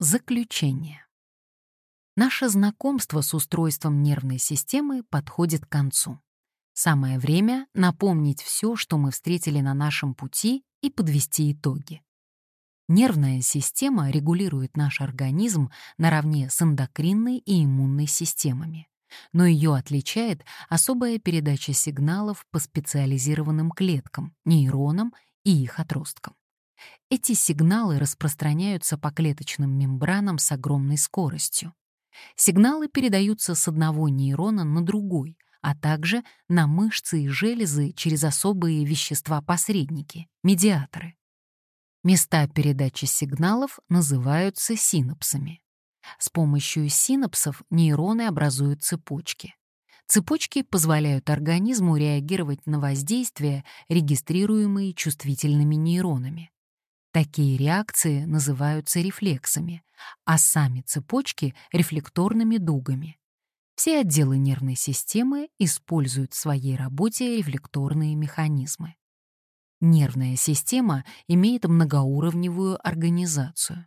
Заключение. Наше знакомство с устройством нервной системы подходит к концу. Самое время напомнить все, что мы встретили на нашем пути, и подвести итоги. Нервная система регулирует наш организм наравне с эндокринной и иммунной системами, но ее отличает особая передача сигналов по специализированным клеткам, нейронам и их отросткам. Эти сигналы распространяются по клеточным мембранам с огромной скоростью. Сигналы передаются с одного нейрона на другой, а также на мышцы и железы через особые вещества-посредники, медиаторы. Места передачи сигналов называются синапсами. С помощью синапсов нейроны образуют цепочки. Цепочки позволяют организму реагировать на воздействия, регистрируемые чувствительными нейронами. Такие реакции называются рефлексами, а сами цепочки — рефлекторными дугами. Все отделы нервной системы используют в своей работе рефлекторные механизмы. Нервная система имеет многоуровневую организацию.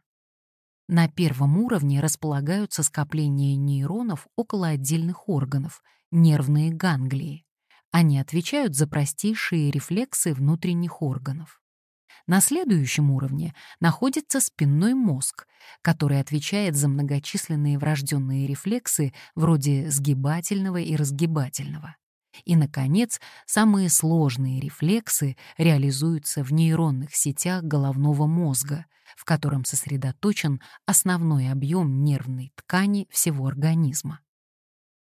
На первом уровне располагаются скопления нейронов около отдельных органов, нервные ганглии. Они отвечают за простейшие рефлексы внутренних органов. На следующем уровне находится спинной мозг, который отвечает за многочисленные врожденные рефлексы вроде сгибательного и разгибательного. И, наконец, самые сложные рефлексы реализуются в нейронных сетях головного мозга, в котором сосредоточен основной объем нервной ткани всего организма.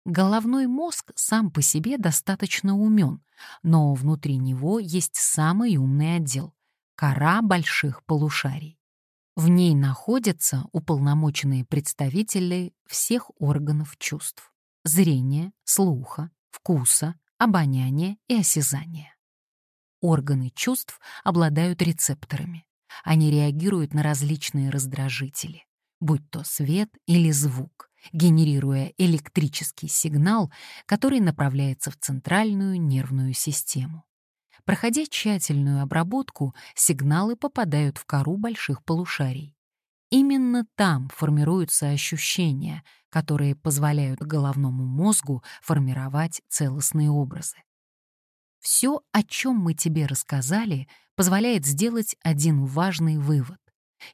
Головной мозг сам по себе достаточно умен, но внутри него есть самый умный отдел кора больших полушарий. В ней находятся уполномоченные представители всех органов чувств — зрения, слуха, вкуса, обоняния и осязания. Органы чувств обладают рецепторами. Они реагируют на различные раздражители, будь то свет или звук, генерируя электрический сигнал, который направляется в центральную нервную систему. Проходя тщательную обработку, сигналы попадают в кору больших полушарий. Именно там формируются ощущения, которые позволяют головному мозгу формировать целостные образы. Все, о чем мы тебе рассказали, позволяет сделать один важный вывод.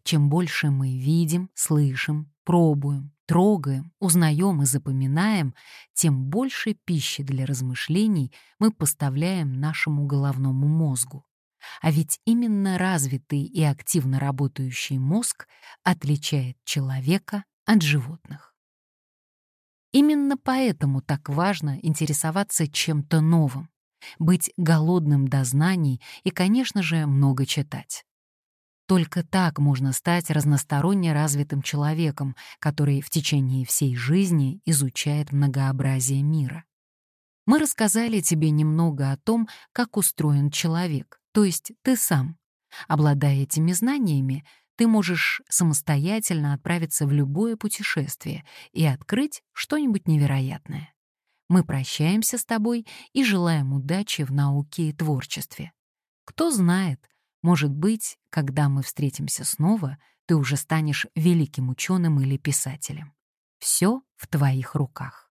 Чем больше мы видим, слышим, пробуем, трогаем, узнаем и запоминаем, тем больше пищи для размышлений мы поставляем нашему головному мозгу. А ведь именно развитый и активно работающий мозг отличает человека от животных. Именно поэтому так важно интересоваться чем-то новым, быть голодным до знаний и, конечно же, много читать. Только так можно стать разносторонне развитым человеком, который в течение всей жизни изучает многообразие мира. Мы рассказали тебе немного о том, как устроен человек, то есть ты сам. Обладая этими знаниями, ты можешь самостоятельно отправиться в любое путешествие и открыть что-нибудь невероятное. Мы прощаемся с тобой и желаем удачи в науке и творчестве. Кто знает, может быть, когда мы встретимся снова, ты уже станешь великим ученым или писателем. Все в твоих руках.